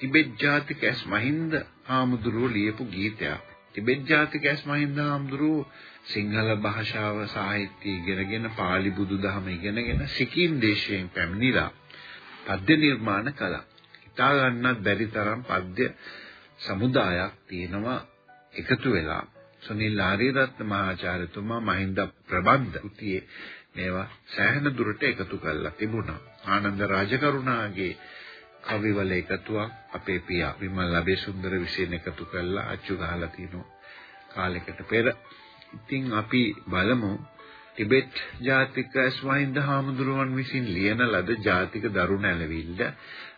Tibet ජාතික ඇස් මහින්ද හාමුදුරුවෝ ලියපු ගීතයක්. ටිබෙට් ජාතික ඇස් මහින්ද හාමුදුරුවෝ සිංහල භාෂාව සාහිත්‍ය ඉගෙනගෙන පාලි බුදුදහම ඉගෙනගෙන සිකිම් දේශයෙන් පැමිණිලා පද්‍ය නිර්මාණ කළා. හිතා ගන්නත් බැරි තරම් පද්‍ය සමුදායක් තියෙනවා එකතු වෙලා සුනිල් ආරියරත්න මහාචාර්යතුමා මහින්ද ප්‍රබන්ධ කෘතියේ මේවා සෑහෙන දුරට එකතු කරලා තිබුණා. ආනන්ද රාජකරුණාගේ කවිවල එකතුවක් අපේ පියා විමල් අබේසුන්දර විසින් එකතු කරලා අච්චු ගහලා තිනවා කාලයකට පෙර. ඉතින් අපි බලමු ටිබෙට් ජාතික ස්වයින්ද හාමුදුරුවන් විසින් ලියන ලද ජාතික දරුණ ඇලවිල්ල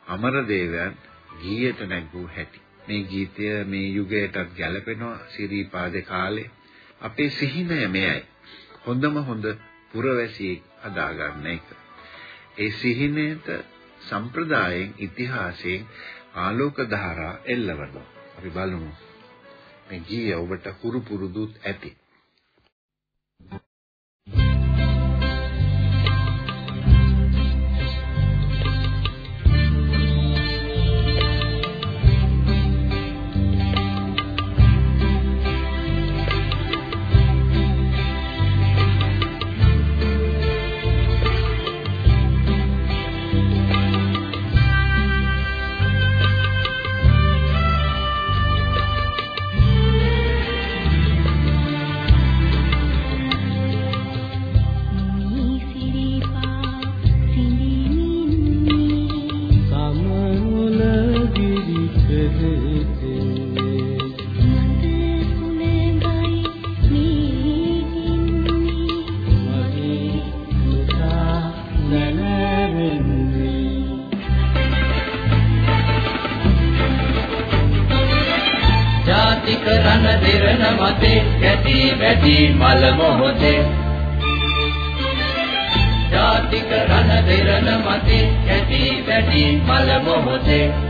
අමරදේවයන් ගීයට නැගූ හැටි. මේ ගීතය මේ යුගයටත් ගැලපෙනවා සිරිපාදේ කාලේ. අපේ සිහිනය මෙයයි. හොඳම හොඳ පුරවැසියෙක් හදාගන්න එක. ඒ සිහිනයට සම්ප්‍රදායෙන් ඉතිහාසයෙන් ආලෝක ධාරා එල්ලවනවා. අපි බලමු. මේ ගීය ඔබට හුරු පුරුදුත් ඇති. මල මොහොතේ. ජාතික රණ දෙරණ මතේ කැටි වැටි මල මොහොතේ.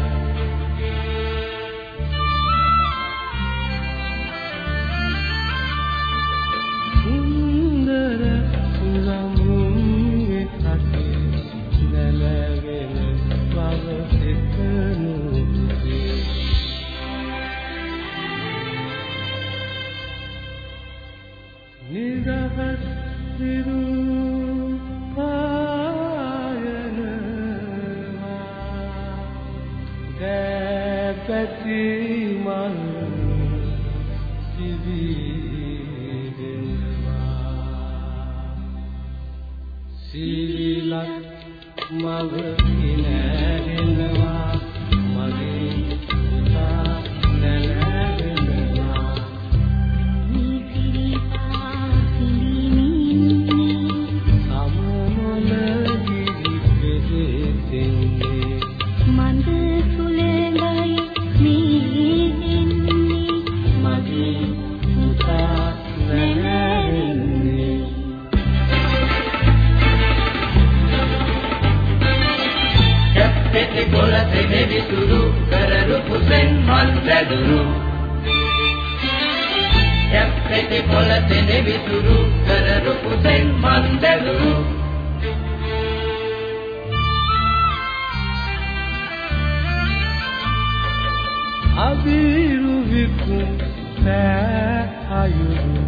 අබිරු විකුම් පෑ අයුරු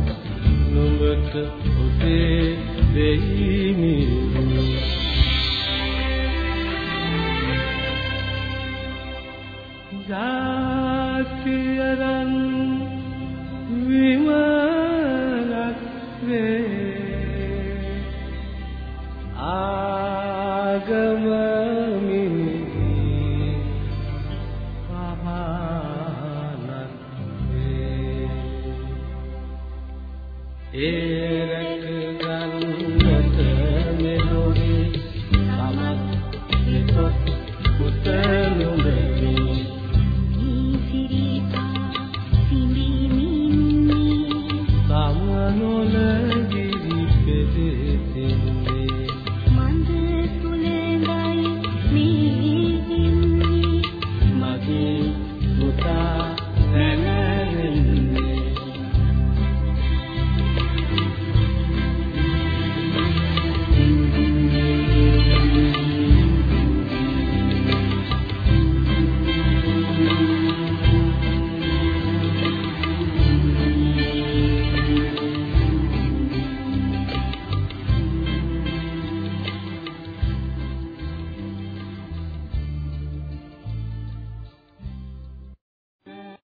නුඹට ඔතේ දෙයිනි. ජාතියරන් විමලක් වේ ආගම ඒ